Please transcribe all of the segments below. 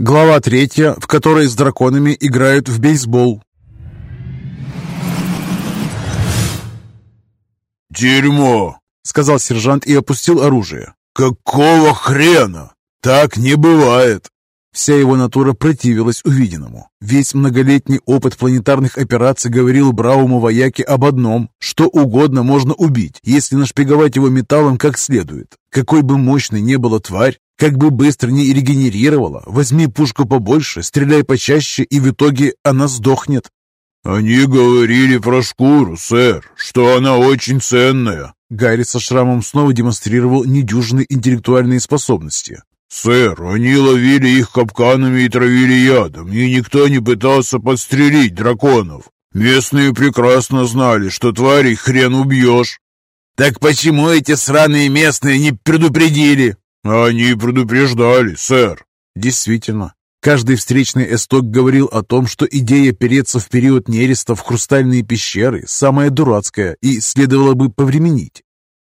Глава третья, в которой с драконами играют в бейсбол. «Дерьмо!» — сказал сержант и опустил оружие. «Какого хрена? Так не бывает!» Вся его натура противилась увиденному. Весь многолетний опыт планетарных операций говорил бравому вояке об одном, что угодно можно убить, если нашпиговать его металлом как следует. Какой бы мощной не была тварь, как бы быстро не регенерировала, возьми пушку побольше, стреляй почаще, и в итоге она сдохнет. «Они говорили про шкуру, сэр, что она очень ценная». Гарри со шрамом снова демонстрировал недюжинные интеллектуальные способности. «Сэр, они ловили их капканами и травили ядом, и никто не пытался подстрелить драконов. Местные прекрасно знали, что тварей хрен убьешь». «Так почему эти сраные местные не предупредили?» «Они предупреждали, сэр». Действительно, каждый встречный эсток говорил о том, что идея переться в период нереста в хрустальные пещеры самая дурацкая и следовало бы повременить.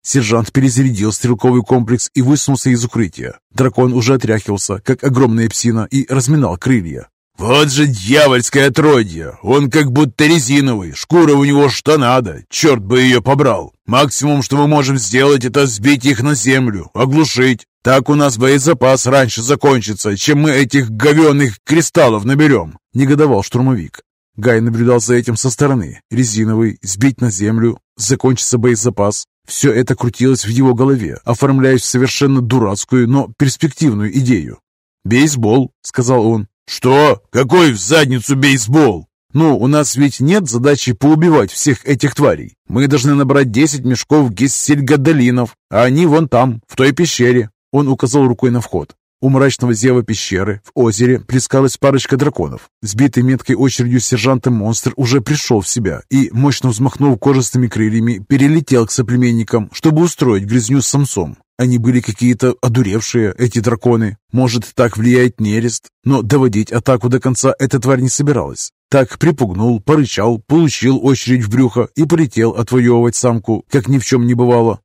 Сержант перезарядил стрелковый комплекс и высунулся из укрытия. Дракон уже отряхивался, как огромная псина, и разминал крылья. «Вот же дьявольское отродье! Он как будто резиновый, шкура у него что надо, черт бы ее побрал! Максимум, что мы можем сделать, это сбить их на землю, оглушить. Так у нас боезапас раньше закончится, чем мы этих говенных кристаллов наберем!» — негодовал штурмовик. Гай наблюдал за этим со стороны. Резиновый, сбить на землю, закончится боезапас. Все это крутилось в его голове, оформляясь в совершенно дурацкую, но перспективную идею. «Бейсбол», — сказал он. «Что? Какой в задницу бейсбол?» «Ну, у нас ведь нет задачи поубивать всех этих тварей. Мы должны набрать 10 мешков гессельгадолинов, а они вон там, в той пещере». Он указал рукой на вход. У мрачного зева пещеры в озере плескалась парочка драконов. Сбитый меткой очередью сержантом монстр уже пришел в себя и, мощно взмахнув кожистыми крыльями, перелетел к соплеменникам, чтобы устроить грязню с самцом. Они были какие-то одуревшие, эти драконы. Может, так влияет нерест, но доводить атаку до конца эта тварь не собиралась. Так припугнул, порычал, получил очередь в брюхо и полетел отвоевывать самку, как ни в чем не бывало.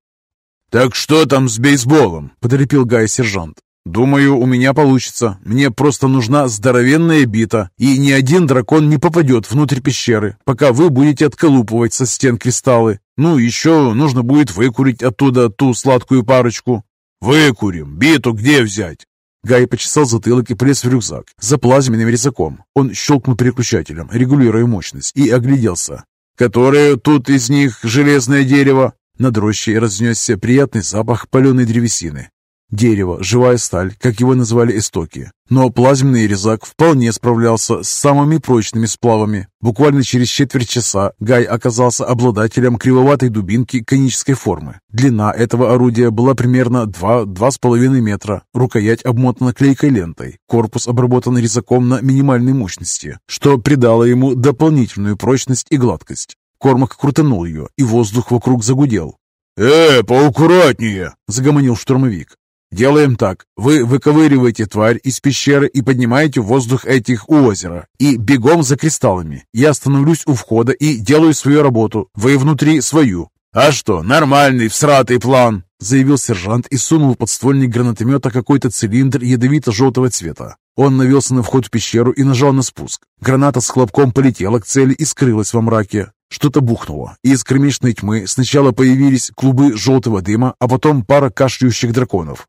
«Так что там с бейсболом?» – поторопил Гай сержант. «Думаю, у меня получится. Мне просто нужна здоровенная бита, и ни один дракон не попадет внутрь пещеры, пока вы будете отколупывать со стен кристаллы. Ну, еще нужно будет выкурить оттуда ту сладкую парочку». «Выкурим. Биту где взять?» Гай почесал затылок и полез в рюкзак за плазменным резаком. Он щелкнул переключателем, регулируя мощность, и огляделся. «Которое тут из них железное дерево?» Над рощей разнесся приятный запах паленой древесины. Дерево, живая сталь, как его называли истоки. Но плазменный резак вполне справлялся с самыми прочными сплавами. Буквально через четверть часа Гай оказался обладателем кривоватой дубинки конической формы. Длина этого орудия была примерно 2-2,5 метра. Рукоять обмотана клейкой лентой. Корпус обработан резаком на минимальной мощности, что придало ему дополнительную прочность и гладкость. Кормак крутанул ее, и воздух вокруг загудел. «Э, поаккуратнее!» — загомонил штурмовик. Делаем так. Вы выковыриваете тварь из пещеры и поднимаете в воздух этих у озера. И бегом за кристаллами. Я становлюсь у входа и делаю свою работу. Вы внутри свою. А что, нормальный всратый план, заявил сержант и сунул в подствольник гранатомета какой-то цилиндр ядовито-желтого цвета. Он навелся на вход в пещеру и нажал на спуск. Граната с хлопком полетела к цели и скрылась во мраке. Что-то бухнуло, и из кромешной тьмы сначала появились клубы желтого дыма, а потом пара кашляющих драконов.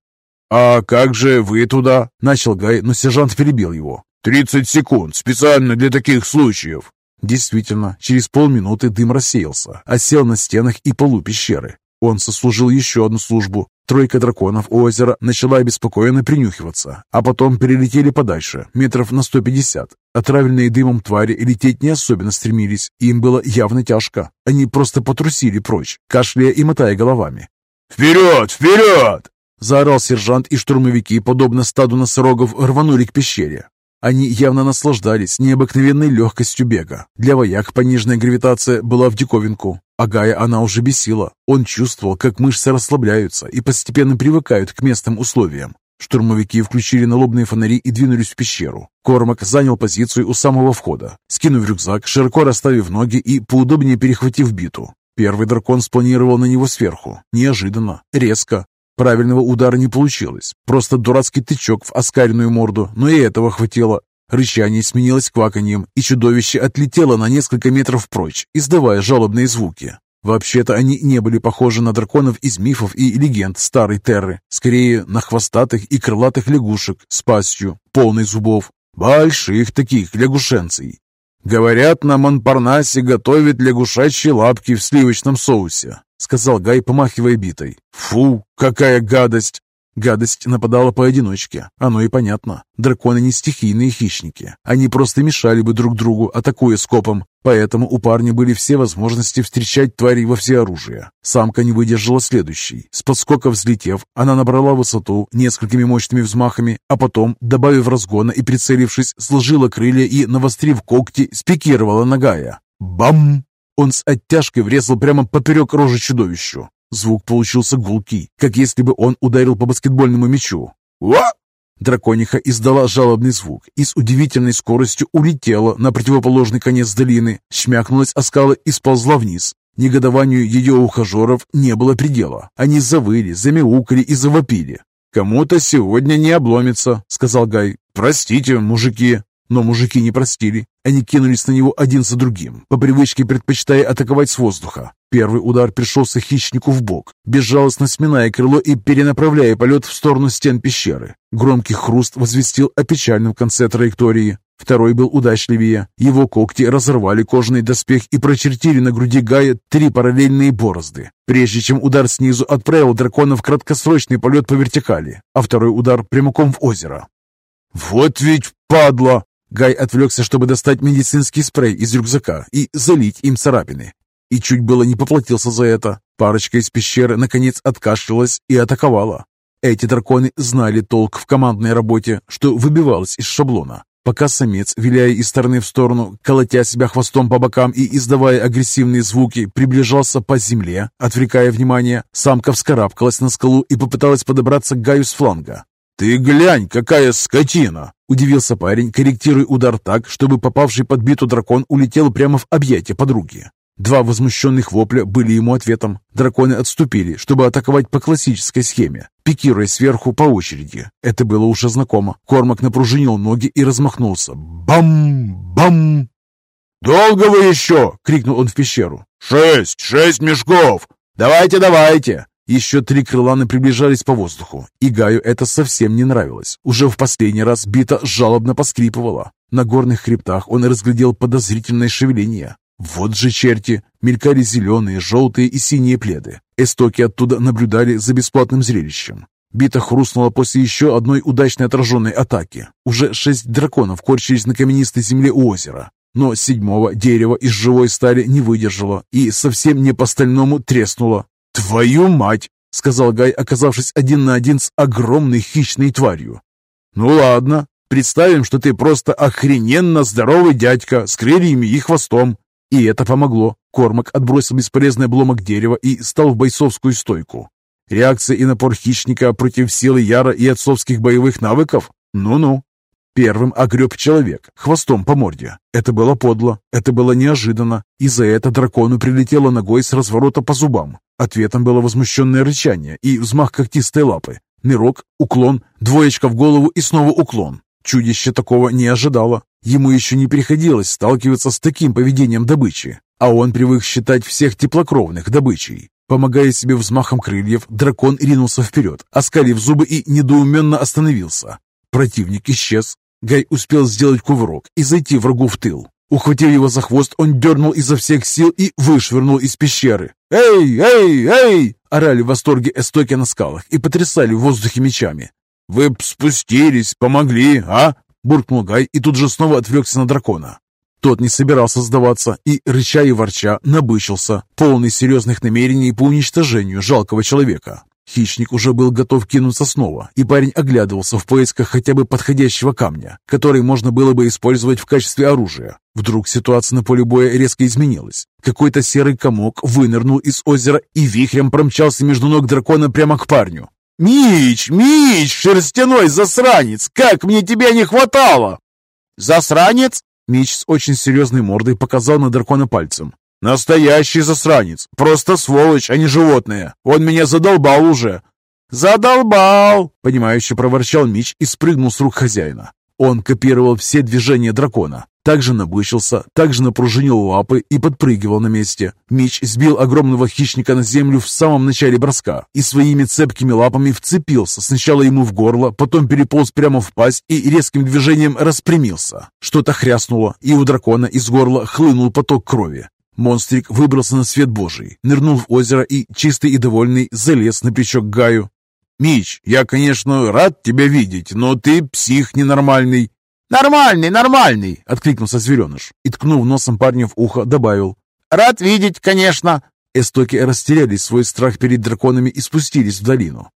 «А как же вы туда?» — начал Гай, но сержант перебил его. «Тридцать секунд, специально для таких случаев». Действительно, через полминуты дым рассеялся, осел на стенах и полу пещеры. Он сослужил еще одну службу. Тройка драконов у озера начала обеспокоенно принюхиваться, а потом перелетели подальше, метров на 150. Отравленные дымом твари лететь не особенно стремились, им было явно тяжко. Они просто потрусили прочь, кашляя и мотая головами. «Вперед! Вперед!» Заорал сержант, и штурмовики, подобно стаду носорогов, рванули к пещере. Они явно наслаждались необыкновенной легкостью бега. Для вояк пониженная гравитация была в диковинку, а Гая она уже бесила. Он чувствовал, как мышцы расслабляются и постепенно привыкают к местным условиям. Штурмовики включили налобные фонари и двинулись в пещеру. Кормак занял позицию у самого входа, скинув рюкзак, широко расставив ноги и поудобнее перехватив биту. Первый дракон спланировал на него сверху. Неожиданно, резко. Правильного удара не получилось, просто дурацкий тычок в оскаренную морду, но и этого хватило. Рычание сменилось кваканьем, и чудовище отлетело на несколько метров прочь, издавая жалобные звуки. Вообще-то они не были похожи на драконов из мифов и легенд старой Терры, скорее на хвостатых и крылатых лягушек с пастью, полной зубов, больших таких лягушенций. «Говорят, на Монпарнасе готовят лягушачьи лапки в сливочном соусе», сказал Гай, помахивая битой. «Фу, какая гадость!» Гадость нападала поодиночке, оно и понятно. Драконы не стихийные хищники, они просто мешали бы друг другу, атакуя скопом. Поэтому у парня были все возможности встречать тварей во всеоружие. Самка не выдержала следующий. С подскока взлетев, она набрала высоту несколькими мощными взмахами, а потом, добавив разгона и прицелившись, сложила крылья и, навострив когти, спикировала ногая. Бам! Он с оттяжкой врезал прямо поперек рожи чудовищу. Звук получился гулкий, как если бы он ударил по баскетбольному мячу. «Уа!» Дракониха издала жалобный звук и с удивительной скоростью улетела на противоположный конец долины, шмякнулась о скалы и сползла вниз. Негодованию ее ухажеров не было предела. Они завыли, замяукали и завопили. «Кому-то сегодня не обломится», — сказал Гай. «Простите, мужики». Но мужики не простили. Они кинулись на него один за другим, по привычке предпочитая атаковать с воздуха. Первый удар пришелся хищнику в бок, безжалостно сминая крыло и перенаправляя полет в сторону стен пещеры. Громкий хруст возвестил о печальном конце траектории. Второй был удачливее. Его когти разорвали кожаный доспех и прочертили на груди Гая три параллельные борозды, прежде чем удар снизу отправил дракона в краткосрочный полет по вертикали, а второй удар прямиком в озеро. «Вот ведь падла!» Гай отвлекся, чтобы достать медицинский спрей из рюкзака и залить им царапины. И чуть было не поплатился за это. Парочка из пещеры наконец откашлялась и атаковала. Эти драконы знали толк в командной работе, что выбивалось из шаблона. Пока самец, виляя из стороны в сторону, колотя себя хвостом по бокам и издавая агрессивные звуки, приближался по земле, отвлекая внимание, самка вскарабкалась на скалу и попыталась подобраться к Гаю с фланга. «Ты глянь, какая скотина!» – удивился парень, корректируя удар так, чтобы попавший под биту дракон улетел прямо в объятия подруги. Два возмущенных вопля были ему ответом. Драконы отступили, чтобы атаковать по классической схеме, пикируя сверху по очереди. Это было уже знакомо. Кормак напружинил ноги и размахнулся. Бам! Бам! «Долго вы еще?» — крикнул он в пещеру. «Шесть! Шесть мешков! Давайте, давайте!» Еще три крыланы приближались по воздуху, и Гаю это совсем не нравилось. Уже в последний раз бита жалобно поскрипывала. На горных хребтах он разглядел подозрительное шевеление. Вот же черти! Мелькали зеленые, желтые и синие пледы. Эстоки оттуда наблюдали за бесплатным зрелищем. Бита хрустнула после еще одной удачной отраженной атаки. Уже шесть драконов корчились на каменистой земле у озера. Но седьмого дерева из живой стали не выдержало и совсем не по-стальному треснуло. «Твою мать!» — сказал Гай, оказавшись один на один с огромной хищной тварью. «Ну ладно, представим, что ты просто охрененно здоровый дядька с крыльями и хвостом. И это помогло. Кормак отбросил бесполезный обломок дерева и стал в бойцовскую стойку. Реакция и напор хищника против силы Яра и отцовских боевых навыков? Ну-ну. Первым огреб человек, хвостом по морде. Это было подло, это было неожиданно, и за это дракону прилетело ногой с разворота по зубам. Ответом было возмущенное рычание и взмах когтистой лапы. Нырок, уклон, двоечка в голову и снова уклон. Чудище такого не ожидало. Ему еще не приходилось сталкиваться с таким поведением добычи, а он привык считать всех теплокровных добычей. Помогая себе взмахом крыльев, дракон ринулся вперед, оскалив зубы и недоуменно остановился. Противник исчез. Гай успел сделать кувырок и зайти врагу в тыл. Ухватив его за хвост, он дернул изо всех сил и вышвырнул из пещеры. «Эй, эй, эй!» – орали в восторге эстоки на скалах и потрясали в воздухе мечами. «Вы б спустились, помогли, а? буркнул Гай и тут же снова отвлекся на дракона. Тот не собирался сдаваться и, рыча и ворча, набычился, полный серьезных намерений по уничтожению жалкого человека. Хищник уже был готов кинуться снова, и парень оглядывался в поисках хотя бы подходящего камня, который можно было бы использовать в качестве оружия. Вдруг ситуация на поле боя резко изменилась. Какой-то серый комок вынырнул из озера и вихрем промчался между ног дракона прямо к парню. «Мич! Мич! Шерстяной засранец! Как мне тебя не хватало!» «Засранец?» Мич с очень серьезной мордой показал на дракона пальцем. «Настоящий засранец! Просто сволочь, а не животное! Он меня задолбал уже!» «Задолбал!» — понимающе проворчал Мич и спрыгнул с рук хозяина. Он копировал все движения дракона. Также набычился, также напружинил лапы и подпрыгивал на месте. Меч сбил огромного хищника на землю в самом начале броска и своими цепкими лапами вцепился сначала ему в горло, потом переполз прямо в пасть и резким движением распрямился. Что-то хряснуло, и у дракона из горла хлынул поток крови. Монстрик выбрался на свет божий, нырнул в озеро и, чистый и довольный, залез на плечо к Гаю. «Мич, я, конечно, рад тебя видеть, но ты псих ненормальный». «Нормальный, нормальный!» — откликнулся звереныш и, ткнув носом парня в ухо, добавил. «Рад видеть, конечно!» Эстоки растеряли свой страх перед драконами и спустились в долину.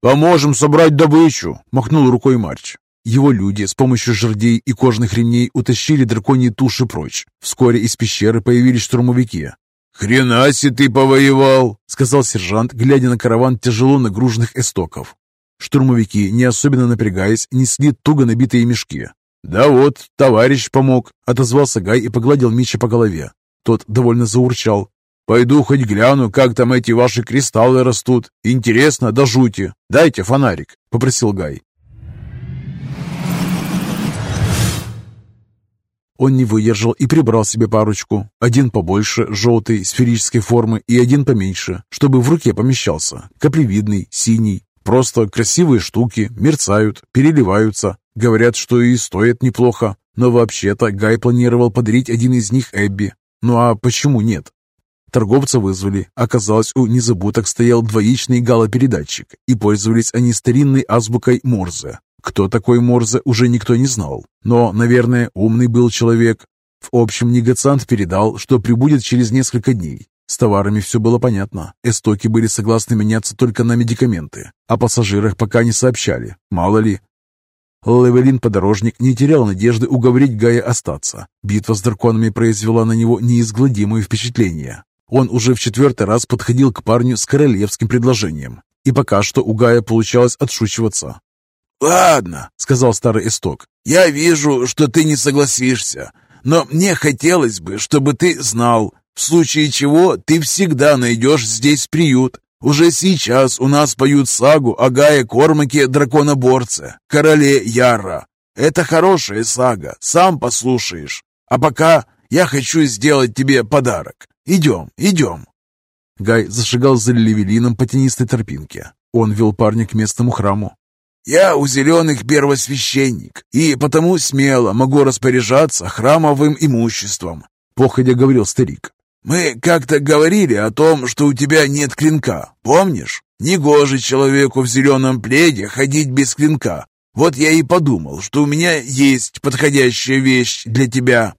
«Поможем собрать добычу!» — махнул рукой Марч. Его люди с помощью жердей и кожных ремней утащили драконьи туши прочь. Вскоре из пещеры появились штурмовики. «Хрена си ты повоевал!» — сказал сержант, глядя на караван тяжело нагруженных эстоков. Штурмовики, не особенно напрягаясь, несли туго набитые мешки. «Да вот, товарищ помог», — отозвался Гай и погладил Мича по голове. Тот довольно заурчал. «Пойду хоть гляну, как там эти ваши кристаллы растут. Интересно до жути. Дайте фонарик», — попросил Гай. Он не выдержал и прибрал себе парочку. Один побольше, желтый, сферической формы, и один поменьше, чтобы в руке помещался. Каплевидный, синий. Просто красивые штуки, мерцают, переливаются. Говорят, что и стоят неплохо. Но вообще-то Гай планировал подарить один из них Эбби. Ну а почему нет? Торговца вызвали. Оказалось, у незабудок стоял двоичный галопередатчик, и пользовались они старинной азбукой Морзе. Кто такой Морзе, уже никто не знал. Но, наверное, умный был человек. В общем, негациант передал, что прибудет через несколько дней. С товарами все было понятно. Эстоки были согласны меняться только на медикаменты. О пассажирах пока не сообщали. Мало ли. Левелин-подорожник не терял надежды уговорить Гая остаться. Битва с драконами произвела на него неизгладимое впечатление. Он уже в четвертый раз подходил к парню с королевским предложением. И пока что у Гая получалось отшучиваться. «Ладно», — сказал старый исток, — «я вижу, что ты не согласишься, но мне хотелось бы, чтобы ты знал, в случае чего ты всегда найдешь здесь приют. Уже сейчас у нас поют сагу о Гае Кормаке Драконоборце, короле Яра. Это хорошая сага, сам послушаешь. А пока я хочу сделать тебе подарок. Идем, идем». Гай зашагал за Левелином по тенистой тропинке. Он вел парня к местному храму. «Я у зеленых первосвященник, и потому смело могу распоряжаться храмовым имуществом», — походя говорил старик. «Мы как-то говорили о том, что у тебя нет клинка, помнишь? Негоже человеку в зеленом пледе ходить без клинка. Вот я и подумал, что у меня есть подходящая вещь для тебя».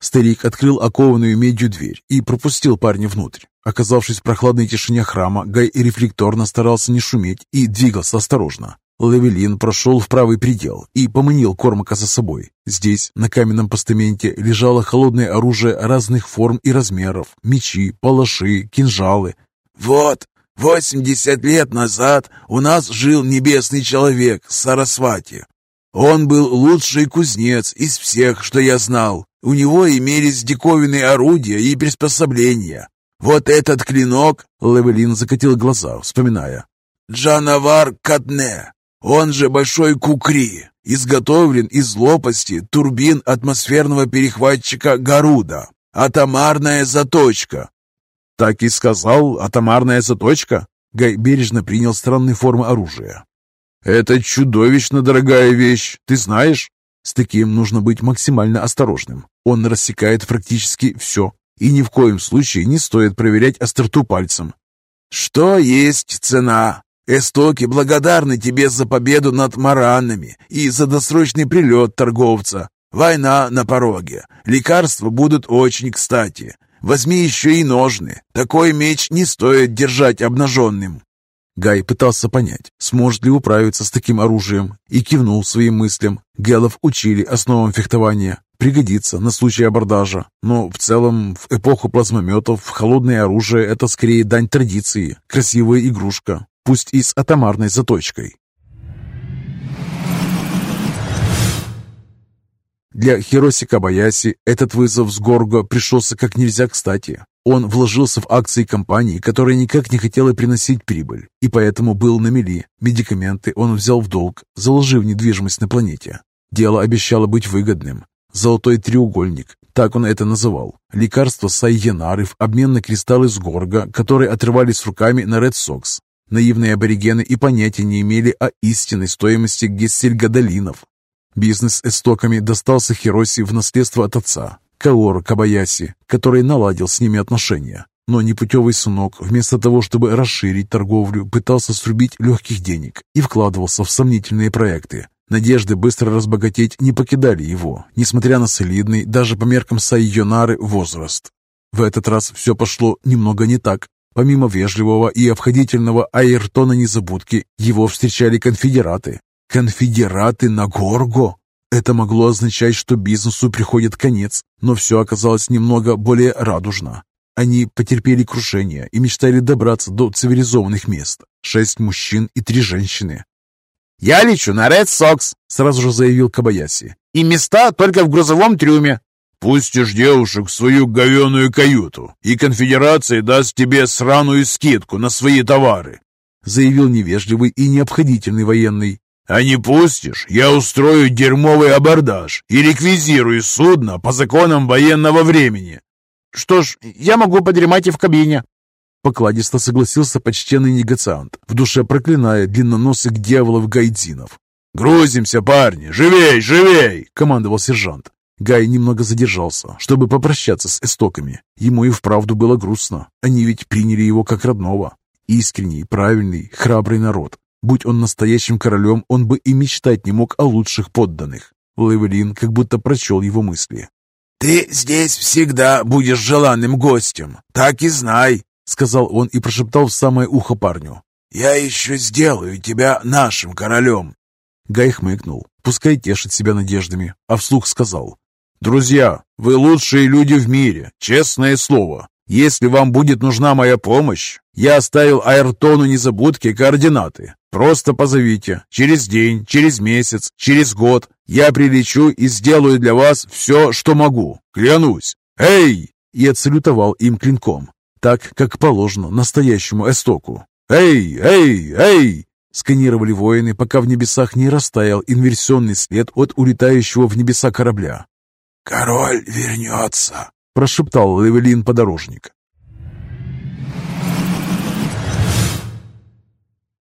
Старик открыл окованную медью дверь и пропустил парня внутрь. Оказавшись в прохладной тишине храма, Гай рефлекторно старался не шуметь и двигался осторожно. Лавелин прошел в правый предел и поманил Кормака за собой. Здесь, на каменном постаменте, лежало холодное оружие разных форм и размеров, мечи, палаши, кинжалы. «Вот, восемьдесят лет назад у нас жил небесный человек Сарасвати. Он был лучший кузнец из всех, что я знал. У него имелись диковинные орудия и приспособления. Вот этот клинок...» Лавелин закатил глаза, вспоминая. «Джанавар Катне, он же Большой Кукри, изготовлен из лопасти турбин атмосферного перехватчика Гаруда. Атомарная заточка. Так и сказал, атомарная заточка? Гай бережно принял странные формы оружия. Это чудовищно дорогая вещь, ты знаешь? С таким нужно быть максимально осторожным. Он рассекает практически все. И ни в коем случае не стоит проверять остроту пальцем. Что есть цена? Эстоки благодарны тебе за победу над маранами и за досрочный прилет торговца. Война на пороге. Лекарства будут очень кстати. Возьми еще и ножны. Такой меч не стоит держать обнаженным». Гай пытался понять, сможет ли управиться с таким оружием, и кивнул своим мыслям. Гелов учили основам фехтования. Пригодится на случай абордажа. Но в целом, в эпоху плазмометов, холодное оружие – это скорее дань традиции, красивая игрушка пусть и с атомарной заточкой. Для Хироси Кабаяси этот вызов с Горго пришелся как нельзя кстати. Он вложился в акции компании, которая никак не хотела приносить прибыль, и поэтому был на мели. Медикаменты он взял в долг, заложив недвижимость на планете. Дело обещало быть выгодным. «Золотой треугольник», так он это называл. Лекарство сайенары в обмен на кристаллы с горга, которые отрывались руками на Ред Сокс. Наивные аборигены и понятия не имели о истинной стоимости гессельгадолинов. Бизнес эстоками достался Хироси в наследство от отца, Каору Кабаяси, который наладил с ними отношения. Но непутевый сынок, вместо того, чтобы расширить торговлю, пытался срубить легких денег и вкладывался в сомнительные проекты. Надежды быстро разбогатеть не покидали его, несмотря на солидный, даже по меркам Сайонары, возраст. В этот раз все пошло немного не так. Помимо вежливого и обходительного Айртона незабудки, его встречали конфедераты. Конфедераты на Горго? Это могло означать, что бизнесу приходит конец, но все оказалось немного более радужно. Они потерпели крушение и мечтали добраться до цивилизованных мест. Шесть мужчин и три женщины. «Я лечу на Ред Сокс», — сразу же заявил Кабаяси. «И места только в грузовом трюме». «Пустишь девушек в свою говеную каюту, и конфедерация даст тебе сраную скидку на свои товары», — заявил невежливый и необходительный военный. «А не пустишь, я устрою дерьмовый абордаж и реквизирую судно по законам военного времени». «Что ж, я могу подремать и в кабине», Покладисто согласился почтенный негациант, в душе проклиная длинноносых дьяволов-гайдзинов. «Грузимся, парни! Живей, живей!» — командовал сержант. Гай немного задержался, чтобы попрощаться с эстоками. Ему и вправду было грустно. Они ведь приняли его как родного. Искренний, правильный, храбрый народ. Будь он настоящим королем, он бы и мечтать не мог о лучших подданных. Левелин как будто прочел его мысли. «Ты здесь всегда будешь желанным гостем, так и знай!» сказал он и прошептал в самое ухо парню. «Я еще сделаю тебя нашим королем!» Гай хмыкнул, пускай тешит себя надеждами, а вслух сказал. «Друзья, вы лучшие люди в мире, честное слово. Если вам будет нужна моя помощь, я оставил Айртону незабудки координаты. Просто позовите. Через день, через месяц, через год я прилечу и сделаю для вас все, что могу. Клянусь. Эй!» И отсалютовал им клинком так, как положено настоящему эстоку. «Эй, эй, эй!» Сканировали воины, пока в небесах не растаял инверсионный след от улетающего в небеса корабля. «Король вернется!» – прошептал Левелин подорожник.